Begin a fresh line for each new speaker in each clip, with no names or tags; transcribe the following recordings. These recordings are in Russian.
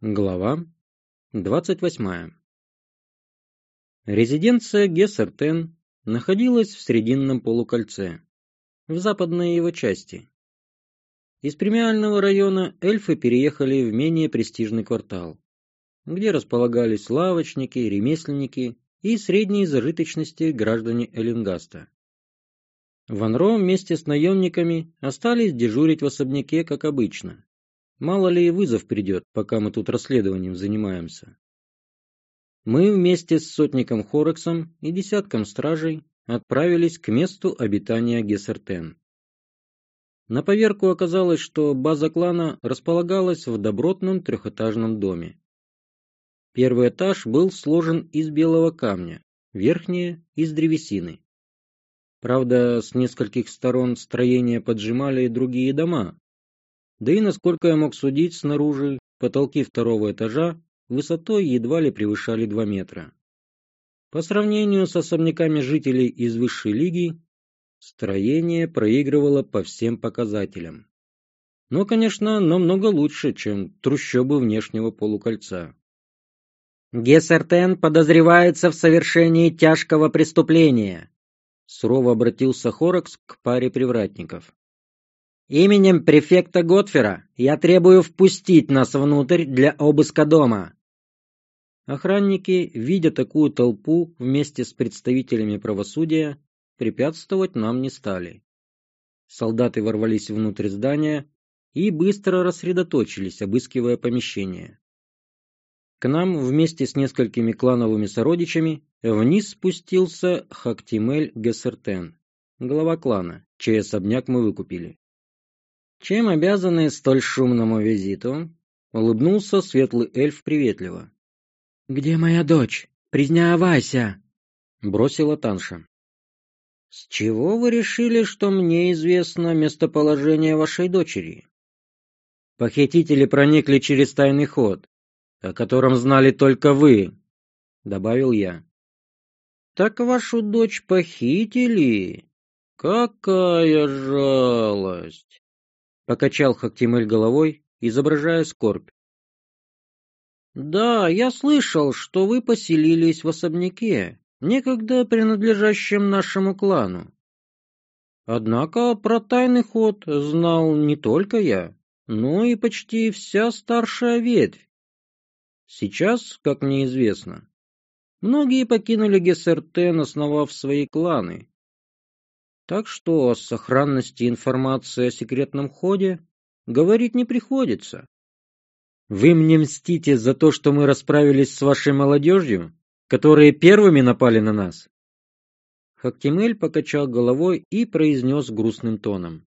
Глава 28. Резиденция Гессертен находилась в Срединном полукольце, в западной его части. Из премиального района эльфы переехали в менее престижный квартал, где располагались лавочники, ремесленники и средней зажиточности граждане Эллингаста. Ванро вместе с наемниками остались дежурить в особняке, как обычно, Мало ли вызов придет, пока мы тут расследованием занимаемся. Мы вместе с сотником Хорексом и десятком стражей отправились к месту обитания Гессертен. На поверку оказалось, что база клана располагалась в добротном трехэтажном доме. Первый этаж был сложен из белого камня, верхние – из древесины. Правда, с нескольких сторон строения поджимали и другие дома, да и, насколько я мог судить снаружи, потолки второго этажа высотой едва ли превышали 2 метра. По сравнению с особняками жителей из высшей лиги, строение проигрывало по всем показателям. Но, конечно, намного лучше, чем трущобы внешнего полукольца.
«Гессертен подозревается в совершении тяжкого преступления», сурово обратился Хоракс к паре привратников. Именем префекта Готфера я требую впустить нас внутрь для обыска дома.
Охранники, видя такую толпу вместе с представителями правосудия, препятствовать нам не стали. Солдаты ворвались внутрь здания и быстро рассредоточились, обыскивая помещение. К нам вместе с несколькими клановыми сородичами вниз спустился Хактимель Гессертен, глава клана, чей особняк мы выкупили.
«Чем обязаны столь шумному визиту?» — улыбнулся светлый эльф приветливо.
«Где моя дочь? Признавайся!»
— бросила Танша.
«С чего вы решили, что мне известно местоположение вашей дочери?»
«Похитители проникли через тайный ход, о котором знали только вы», — добавил я.
«Так вашу дочь похитили? Какая жалость!»
Покачал Хактимель головой, изображая скорбь.
«Да, я слышал, что вы поселились в особняке, некогда принадлежащем нашему клану. Однако про тайный ход знал не только я, но и почти вся старшая ветвь. Сейчас, как мне известно, многие покинули Гессертен, основав свои кланы, так что о сохранности информации о секретном ходе говорить не приходится.
Вы мне мстите за то, что мы расправились с вашей молодежью, которые первыми напали на нас?
Хактимель покачал головой и произнес грустным тоном.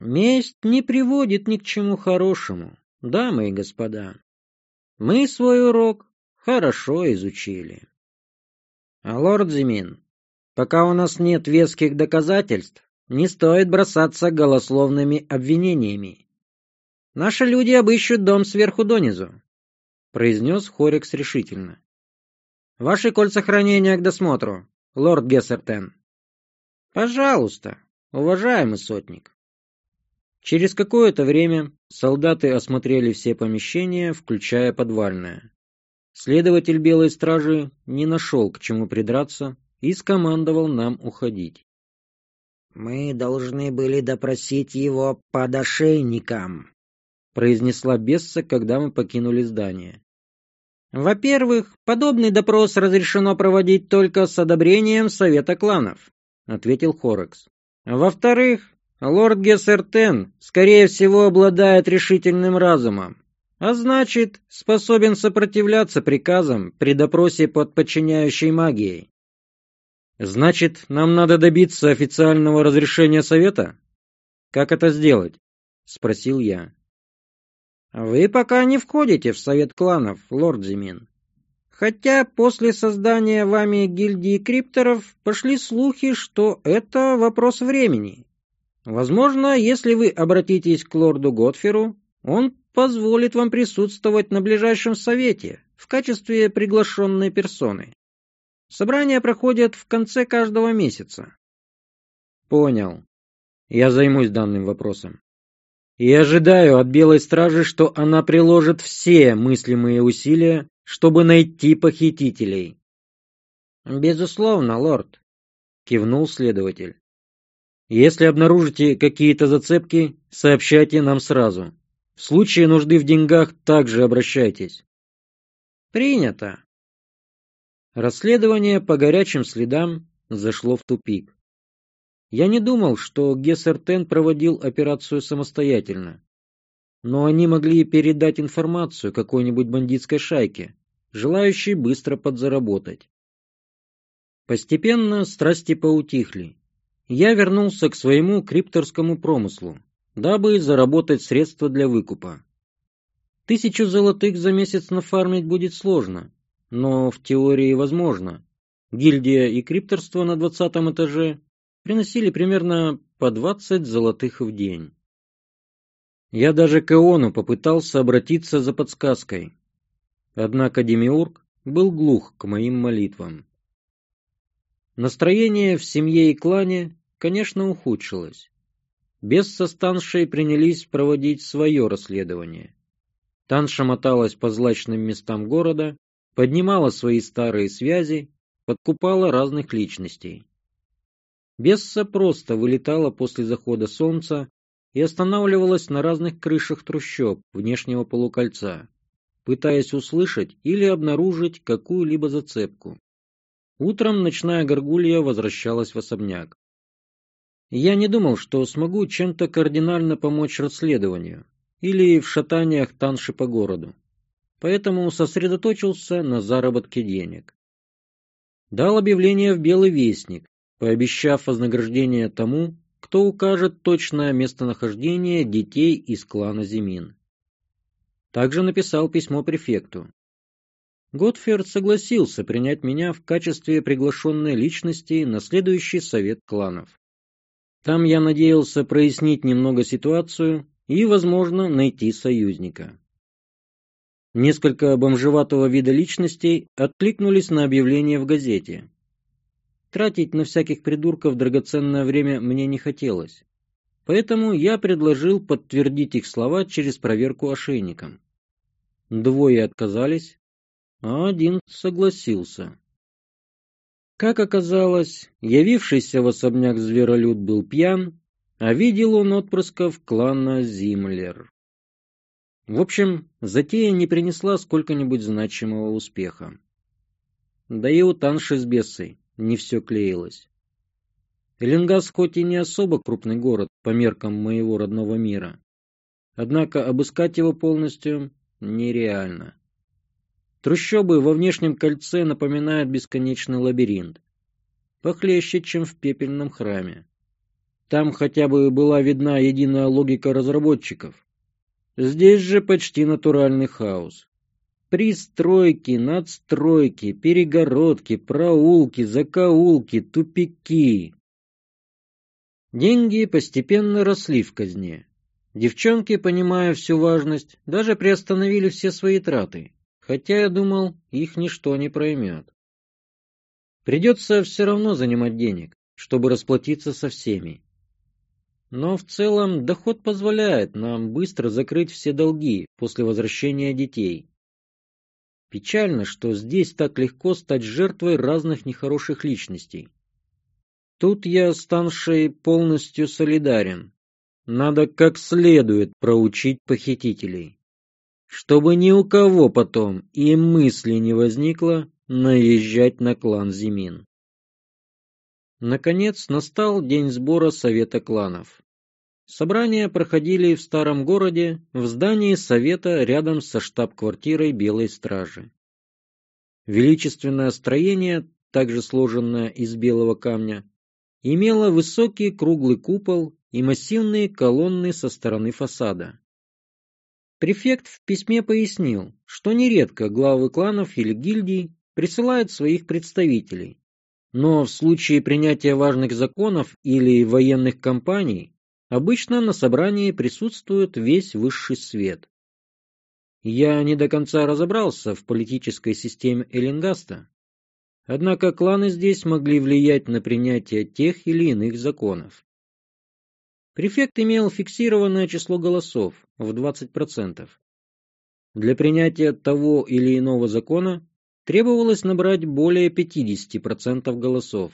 Месть не приводит ни к чему хорошему, дамы и господа. Мы свой урок хорошо изучили. А лорд Зимин, Пока у нас нет веских доказательств, не стоит бросаться голословными обвинениями. Наши люди обыщут дом сверху донизу, произнес Хорикс решительно. Ваши кольца хранения к досмотру, лорд Гессертен. Пожалуйста, уважаемый сотник.
Через какое-то время солдаты осмотрели все помещения, включая подвальное. Следователь Белой Стражи не нашел к чему придраться и скомандовал нам уходить.
«Мы должны были допросить его под ошейником», —
произнесла Бесса, когда мы покинули здание.
«Во-первых, подобный допрос разрешено проводить только с одобрением Совета кланов», — ответил Хорекс. «Во-вторых, лорд Гессертен, скорее всего, обладает решительным разумом, а значит, способен сопротивляться приказам при допросе под подчиняющей магией.
Значит, нам надо добиться официального разрешения совета? Как это сделать? Спросил я.
Вы пока не входите в совет кланов, лорд Зимин. Хотя после создания вами гильдии крипторов пошли слухи, что это вопрос времени. Возможно, если вы обратитесь к лорду Готферу, он позволит вам присутствовать на ближайшем совете в качестве приглашенной персоны. Собрания проходят в конце каждого месяца.
Понял. Я займусь данным вопросом. И ожидаю от Белой Стражи, что она приложит все мыслимые усилия, чтобы найти похитителей.
Безусловно, лорд, кивнул следователь.
Если обнаружите какие-то зацепки, сообщайте нам сразу. В случае нужды в деньгах также обращайтесь.
Принято.
Расследование по горячим следам зашло в тупик. Я не думал, что Гессертен проводил операцию самостоятельно. Но они могли передать информацию какой-нибудь бандитской шайке, желающей быстро подзаработать. Постепенно страсти поутихли. Я вернулся к своему крипторскому промыслу, дабы заработать средства для выкупа. Тысячу золотых за месяц нафармить будет сложно, но в теории возможно. Гильдия и крипторство на двадцатом этаже приносили примерно по двадцать золотых в день. Я даже к Иону попытался обратиться за подсказкой. Однако Демиург был глух к моим молитвам. Настроение в семье и клане, конечно, ухудшилось. Без со Станшей принялись проводить свое расследование. Танша моталась по злачным местам города, поднимала свои старые связи, подкупала разных личностей. Бесса просто вылетала после захода солнца и останавливалась на разных крышах трущоб внешнего полукольца, пытаясь услышать или обнаружить какую-либо зацепку. Утром ночная горгулья возвращалась в особняк. Я не думал, что смогу чем-то кардинально помочь расследованию или в шатаниях танши по городу, поэтому сосредоточился на заработке денег. Дал объявление в Белый Вестник, пообещав вознаграждение тому, кто укажет точное местонахождение детей из клана Зимин. Также написал письмо префекту. Готферд согласился принять меня в качестве приглашенной личности на следующий совет кланов. Там я надеялся прояснить немного ситуацию и, возможно, найти союзника. Несколько бомжеватого вида личностей откликнулись на объявление в газете. Тратить на всяких придурков драгоценное время мне не хотелось. Поэтому я предложил подтвердить их слова через проверку ошейником. Двое отказались, а один согласился. Как оказалось, явившийся в особняк зверолюд был пьян, а видел он отпрысков клана Зимлер. В общем, затея не принесла сколько-нибудь значимого успеха. Да и у Танши с Бессой не все клеилось. Эленгас хоть и не особо крупный город по меркам моего родного мира, однако обыскать его полностью нереально. Трущобы во внешнем кольце напоминают бесконечный лабиринт, похлеще, чем в пепельном храме. Там хотя бы была видна единая логика разработчиков. Здесь же почти натуральный хаос. Пристройки, надстройки, перегородки, проулки, закоулки, тупики. Деньги постепенно росли в казне. Девчонки, понимая всю важность, даже приостановили все свои траты, хотя я думал, их ничто не проймет. Придется все равно занимать денег, чтобы расплатиться со всеми. Но в целом доход позволяет нам быстро закрыть все долги после возвращения детей. Печально, что здесь так легко стать жертвой разных нехороших личностей. Тут я с полностью солидарен. Надо как следует проучить похитителей, чтобы ни у кого потом и мысли не возникло наезжать на клан Зимин. Наконец настал день сбора Совета кланов. Собрания проходили в старом городе, в здании Совета рядом со штаб-квартирой Белой Стражи. Величественное строение, также сложенное из белого камня, имело высокий круглый купол и массивные колонны со стороны фасада. Префект в письме пояснил, что нередко главы кланов или гильдий присылают своих представителей, но в случае принятия важных законов или военных кампаний обычно на собрании присутствует весь высший свет. Я не до конца разобрался в политической системе Эллингаста, однако кланы здесь могли влиять на принятие тех или иных законов. Префект имел фиксированное число голосов в 20%. Для принятия того или иного закона требовалось набрать более 50% голосов.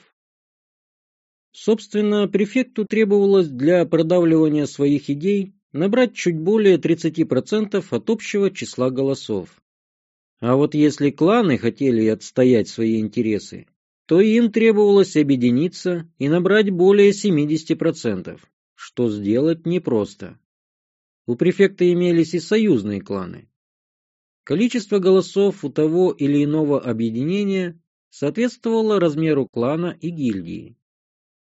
Собственно, префекту требовалось для продавливания своих идей набрать чуть более 30% от общего числа голосов. А вот если кланы хотели отстоять свои интересы, то им требовалось объединиться и набрать более 70%, что сделать непросто. У префекта имелись и союзные кланы, Количество голосов у того или иного объединения соответствовало размеру клана и гильдии.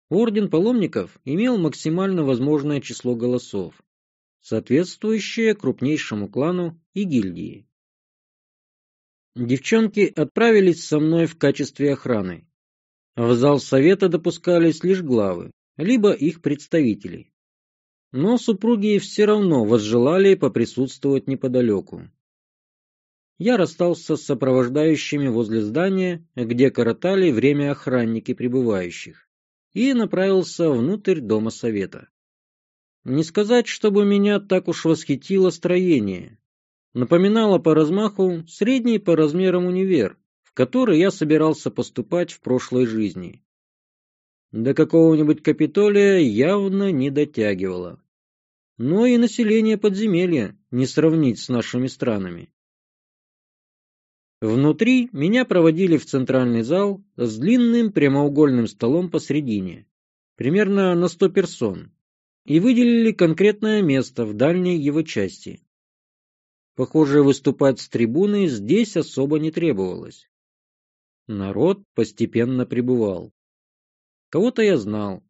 Орден паломников имел максимально возможное число голосов, соответствующее крупнейшему клану и гильдии. Девчонки отправились со мной в качестве охраны. В зал совета допускались лишь главы, либо их представители. Но супруги все равно возжелали поприсутствовать неподалеку я расстался с сопровождающими возле здания, где коротали время охранники прибывающих, и направился внутрь дома совета. Не сказать, чтобы меня так уж восхитило строение. Напоминало по размаху средний по размерам универ, в который я собирался поступать в прошлой жизни. До какого-нибудь Капитолия явно не дотягивало. Но и население подземелья не сравнить с нашими странами. Внутри меня проводили в центральный зал с длинным прямоугольным столом посредине, примерно на сто персон, и выделили конкретное место в дальней его части. Похоже, выступать с трибуны здесь особо не требовалось. Народ постепенно прибывал. Кого-то я знал,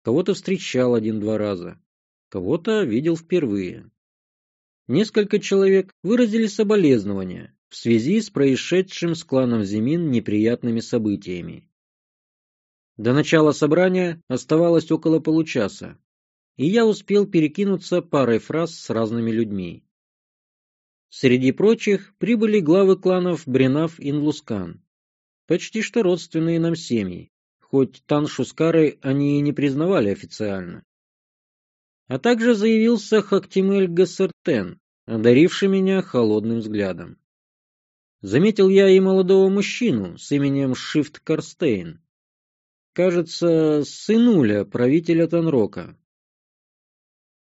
кого-то встречал один-два раза, кого-то видел впервые. Несколько человек выразили соболезнования, в связи с происшедшим с кланом Зимин неприятными событиями. До начала собрания оставалось около получаса, и я успел перекинуться парой фраз с разными людьми. Среди прочих прибыли главы кланов Бренав и Нлускан, почти что родственные нам семьи, хоть Таншу с Карой они и не признавали официально. А также заявился Хактимель Гассертен, одаривший меня холодным взглядом. Заметил я и молодого мужчину с именем Шифт Карстейн. Кажется, сынуля правителя Танрока.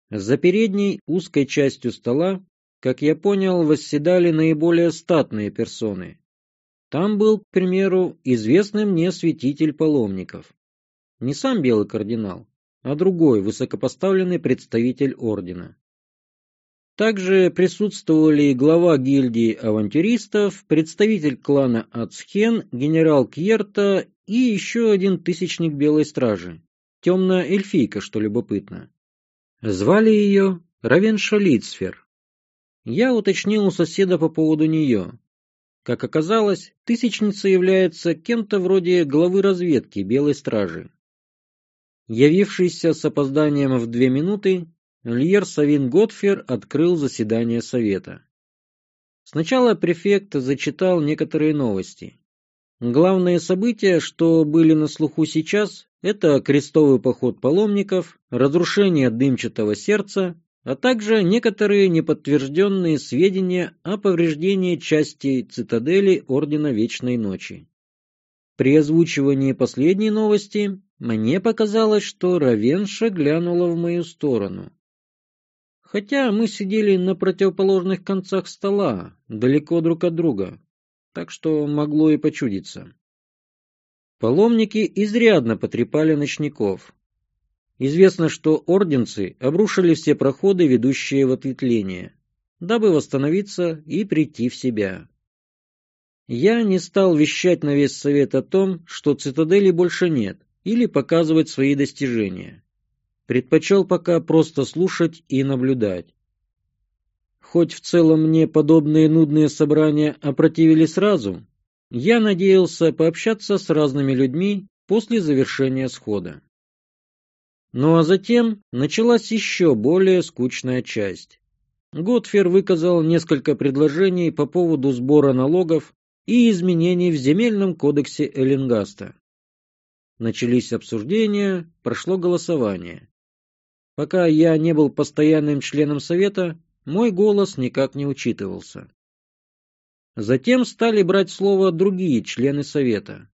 За передней узкой частью стола, как я понял, восседали наиболее статные персоны. Там был, к примеру, известный мне святитель паломников. Не сам белый кардинал, а другой высокопоставленный представитель ордена. Также присутствовали глава гильдии авантюристов, представитель клана Ацхен, генерал Кьерта и еще один тысячник Белой Стражи. Темная эльфийка, что любопытно. Звали ее Равенша Лицфер. Я уточнил у соседа по поводу нее. Как оказалось, тысячница является кем-то вроде главы разведки Белой Стражи. Явившийся с опозданием в две минуты, Льер Савин Готфер открыл заседание совета. Сначала префект зачитал некоторые новости. Главные события, что были на слуху сейчас, это крестовый поход паломников, разрушение дымчатого сердца, а также некоторые неподтвержденные сведения о повреждении части цитадели Ордена Вечной Ночи. При озвучивании последней новости мне показалось, что Равенша глянула в мою сторону хотя мы сидели на противоположных концах стола, далеко друг от друга, так что могло и почудиться. Паломники изрядно потрепали ночников. Известно, что орденцы обрушили все проходы, ведущие в ответвление, дабы восстановиться и прийти в себя. Я не стал вещать на весь совет о том, что цитадели больше нет, или показывать свои достижения предпочел пока просто слушать и наблюдать. Хоть в целом мне подобные нудные собрания опротивили сразу, я надеялся пообщаться с разными людьми после завершения схода. Ну а затем началась еще более скучная часть. Готфер выказал несколько предложений по поводу сбора налогов и изменений в земельном кодексе Эллингаста. Начались обсуждения, прошло голосование. Пока я не был постоянным членом совета, мой голос никак не учитывался. Затем стали брать слово другие члены совета.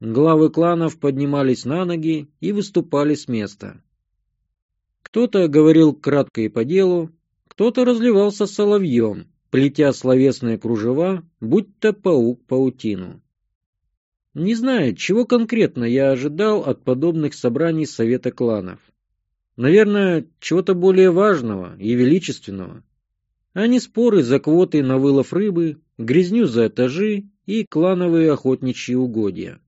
Главы кланов поднимались на ноги и выступали с места. Кто-то говорил кратко и по делу, кто-то разливался соловьем, плетя словесные кружева, будь то паук паутину. Не знаю, чего конкретно я ожидал от подобных собраний Совета кланов. Наверное, чего-то более важного и величественного, а не споры за квоты на вылов рыбы, грязню за этажи и клановые охотничьи угодья.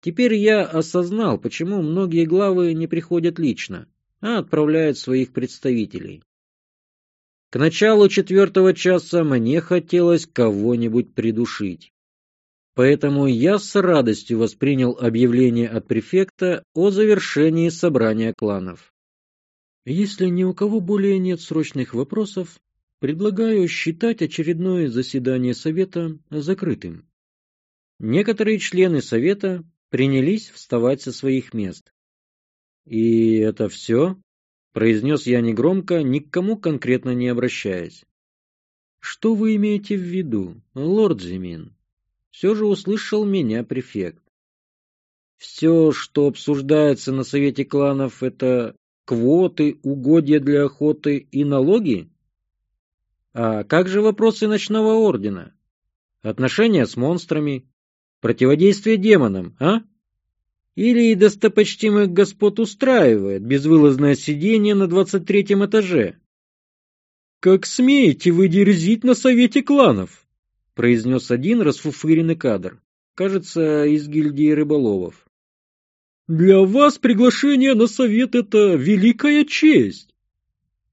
Теперь я осознал, почему многие главы не приходят лично, а отправляют своих представителей. К началу четвертого часа мне хотелось кого-нибудь придушить. Поэтому я с радостью воспринял объявление от префекта о завершении собрания кланов. Если ни у кого более нет срочных вопросов, предлагаю считать очередное заседание совета закрытым. Некоторые члены совета принялись вставать со своих мест. «И это все?» — произнес я негромко, ни к кому конкретно не обращаясь. «Что вы имеете в виду, лорд Зимин?» Все же услышал меня префект. «Все, что обсуждается на Совете кланов, это квоты, угодья для охоты и налоги? А как же вопросы ночного ордена? Отношения с монстрами? Противодействие демонам, а?» Или и достопочтимых господ устраивает безвылазное сидение на двадцать третьем этаже? «Как смеете вы дерзить на совете кланов?» произнес один расфуфыренный кадр, кажется, из гильдии рыболовов. «Для вас приглашение на совет — это великая честь.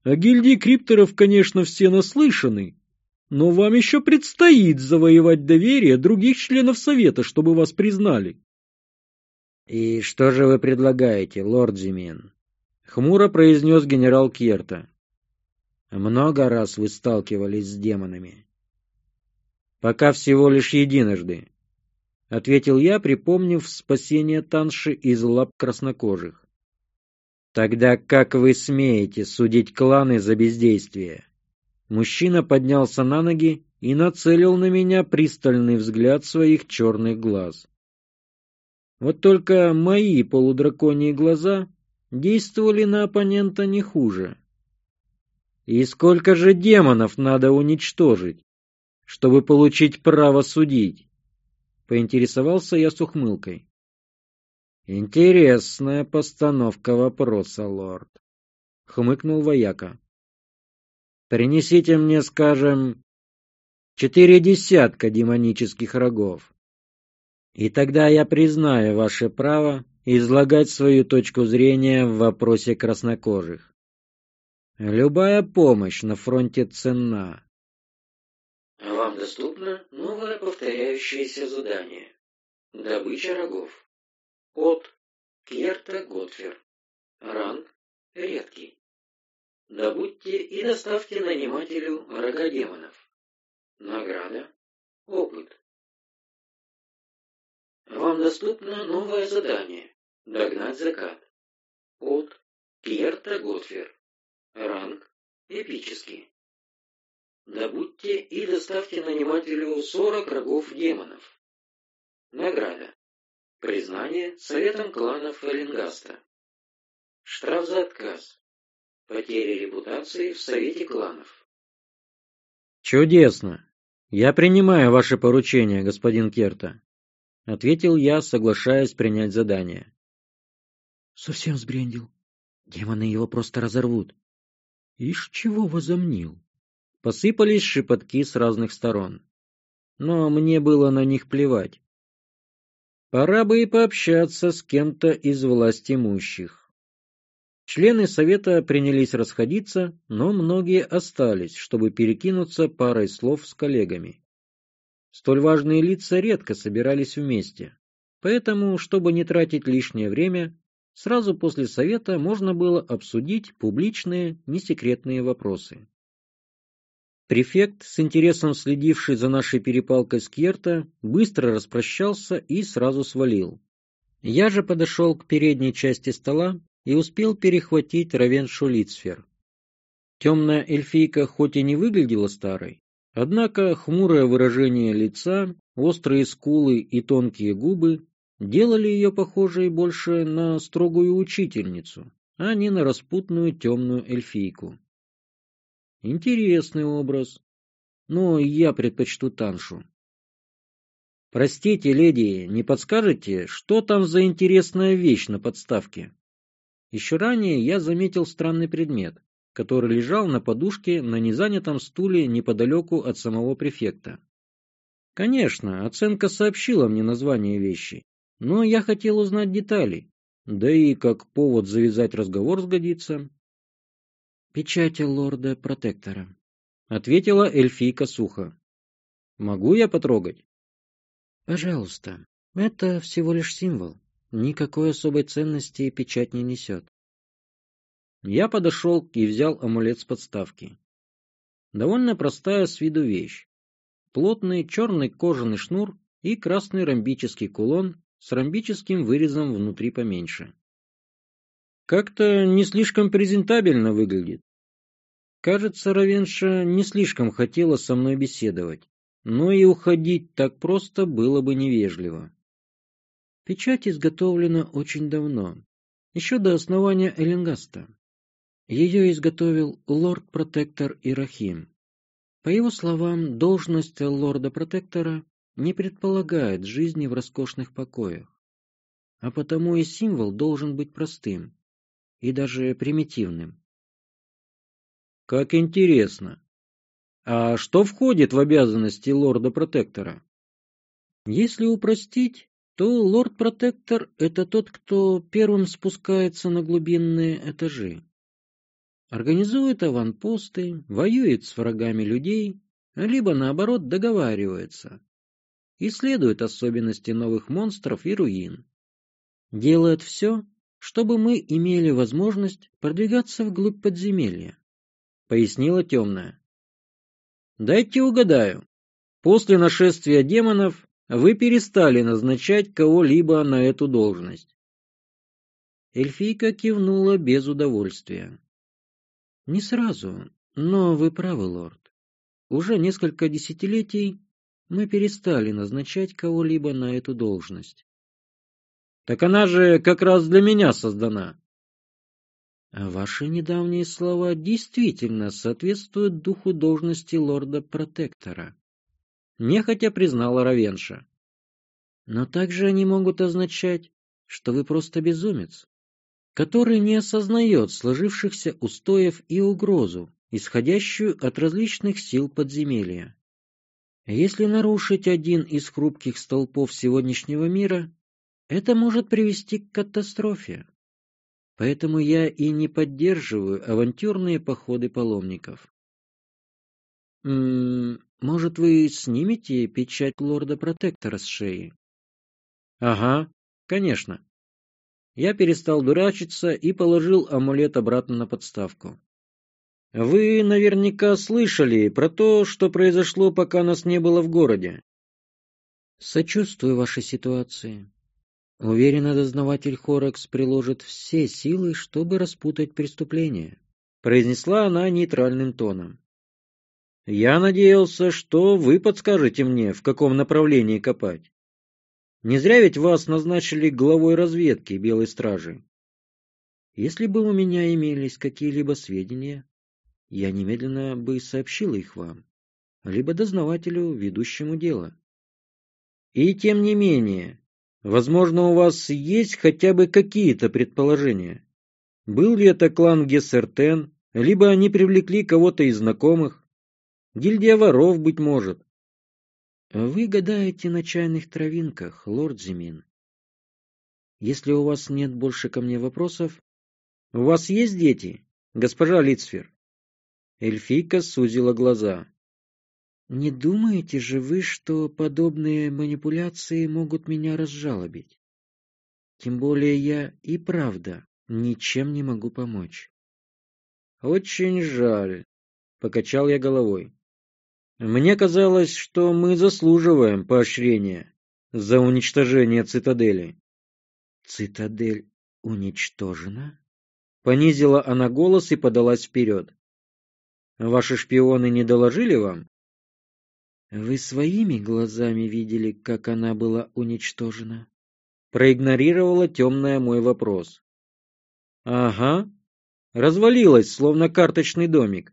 О гильдии крипторов, конечно, все наслышаны, но вам еще предстоит завоевать доверие других членов совета, чтобы вас признали. «И что же вы предлагаете, лорд Зимин?» — хмуро произнес генерал Кьерта. «Много раз вы сталкивались с демонами?» «Пока всего лишь единожды», — ответил я, припомнив спасение Танши из лап краснокожих. «Тогда как вы смеете судить кланы за бездействие?» Мужчина поднялся на ноги и нацелил на меня пристальный взгляд своих черных глаз. Вот только мои полудраконьи глаза действовали на оппонента не хуже. И сколько же демонов надо уничтожить, чтобы получить право судить? Поинтересовался я с ухмылкой. Интересная постановка вопроса, лорд. Хмыкнул вояка. Принесите мне, скажем, четыре десятка демонических рогов. И тогда я признаю ваше право излагать свою точку зрения в вопросе краснокожих. Любая помощь на фронте ценна.
Вам доступно новое повторяющееся задание. Добыча рогов. От Кьерта Готфер. Ранг редкий. Добудьте и доставьте нанимателю рога демонов. Награда. Опыт. Вам доступно новое задание «Догнать закат» от Кьерта Готфер. Ранг эпический. Добудьте и доставьте нанимателю 40 рогов демонов. Награда. Признание Советом кланов Эллингаста. Штраф за отказ. Потеря репутации в Совете кланов.
Чудесно. Я принимаю ваше поручение, господин Керта. — ответил я, соглашаясь принять задание. «Совсем сбрендил. Демоны его просто разорвут». «Ишь, чего возомнил?» Посыпались шепотки с разных сторон. Но мне было на них плевать. Пора бы и пообщаться с кем-то из власть имущих. Члены совета принялись расходиться, но многие остались, чтобы перекинуться парой слов с коллегами. Столь важные лица редко собирались вместе. Поэтому, чтобы не тратить лишнее время, сразу после совета можно было обсудить публичные, несекретные вопросы. Префект, с интересом следивший за нашей перепалкой с Кьерта, быстро распрощался и сразу свалил. Я же подошел к передней части стола и успел перехватить Равеншу Лицфер. Темная эльфийка хоть и не выглядела старой, однако хмурое выражение лица, острые скулы и тонкие губы делали ее похожей больше на строгую учительницу, а не на распутную темную эльфийку. Интересный образ, но я предпочту Таншу. Простите, леди, не подскажете, что там за интересная вещь на подставке? Еще ранее я заметил странный предмет, который лежал на подушке на незанятом стуле неподалеку от самого префекта. Конечно, оценка сообщила мне название вещи, но я хотел узнать детали, да и как повод завязать разговор сгодится.
«Печать лорда-протектора», —
ответила эльфийка сухо. «Могу я потрогать?»
«Пожалуйста. Это всего лишь символ. Никакой особой ценности печать не несет».
Я подошел и взял амулет с подставки. Довольно простая с виду вещь. Плотный черный кожаный шнур и красный ромбический кулон с ромбическим вырезом внутри поменьше. Как-то не слишком презентабельно выглядит. Кажется, Равенша не слишком хотела со мной беседовать, но и уходить так просто было бы невежливо.
Печать изготовлена очень давно, еще до основания Эллингаста. Ее изготовил лорд-протектор Ирахим. По его словам, должность лорда-протектора не предполагает жизни в роскошных покоях, а потому и символ должен быть простым и даже примитивным.
Как интересно. А что входит в обязанности лорда-протектора?
Если упростить, то лорд-протектор — это тот, кто первым спускается на глубинные этажи. Организует аванпосты, воюет с врагами людей, либо, наоборот, договаривается, исследует особенности новых монстров и руин. Делает все, чтобы мы имели возможность продвигаться вглубь подземелья, —
пояснила темная. Дайте угадаю. После нашествия демонов вы перестали назначать кого-либо на эту должность.
Эльфийка кивнула без удовольствия. Не сразу, но вы правы, лорд. Уже несколько десятилетий мы перестали назначать кого-либо на эту должность.
Так она же как раз для меня создана.
Ваши недавние слова действительно соответствуют духу должности лорда-протектора.
Нехотя признала Равенша.
Но также они могут означать, что вы просто безумец, который не осознает сложившихся устоев и угрозу, исходящую от различных сил подземелья. Если нарушить один из хрупких столпов сегодняшнего мира, это может привести к катастрофе. Поэтому я и не поддерживаю авантюрные походы паломников. М -м, может, вы снимете печать лорда-протектора с шеи?
Ага, конечно. Я перестал дурачиться и положил амулет обратно на подставку. Вы наверняка слышали про то, что произошло, пока нас не было в городе.
Сочувствую вашей ситуации. Уверена, дознаватель Хоракс приложит все силы, чтобы распутать преступление,
произнесла она нейтральным тоном. Я надеялся, что вы подскажете мне, в каком направлении копать. Не зря ведь вас назначили главой разведки Белой Стражи.
Если бы у меня имелись какие-либо сведения, я немедленно бы сообщил их вам, либо дознавателю, ведущему дело.
И тем не менее, возможно, у вас есть хотя бы какие-то предположения. Был ли это клан Гессертен, либо они привлекли кого-то из знакомых? Гильдия воров, быть может.
Вы гадаете на чайных травинках, лорд Зимин. Если у вас нет больше ко мне вопросов...
У вас есть дети, госпожа Лицфер? Эльфийка сузила глаза.
«Не думаете же вы, что подобные манипуляции могут меня разжалобить? Тем более я и правда ничем не могу помочь».
«Очень жаль», — покачал я головой. «Мне казалось, что мы заслуживаем поощрения за уничтожение цитадели».
«Цитадель уничтожена?»
Понизила она голос и подалась вперед. Ваши шпионы не доложили вам?
Вы своими глазами видели, как она была уничтожена?
Проигнорировала темная мой вопрос. Ага. Развалилась, словно карточный домик.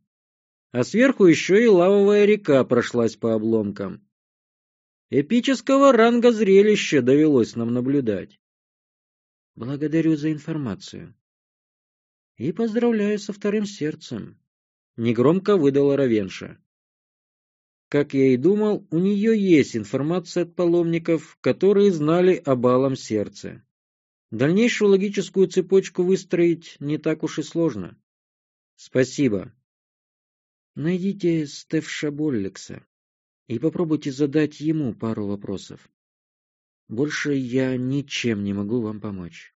А сверху еще и лавовая река прошлась по обломкам. Эпического ранга зрелища довелось нам наблюдать.
Благодарю за информацию. И поздравляю со вторым сердцем.
Негромко выдала Равенша. Как я и думал, у нее есть информация от паломников, которые знали о балом сердце. Дальнейшую логическую цепочку выстроить не так уж и сложно. Спасибо.
Найдите Стефша Боллекса и попробуйте задать ему пару вопросов. Больше я ничем не могу вам помочь.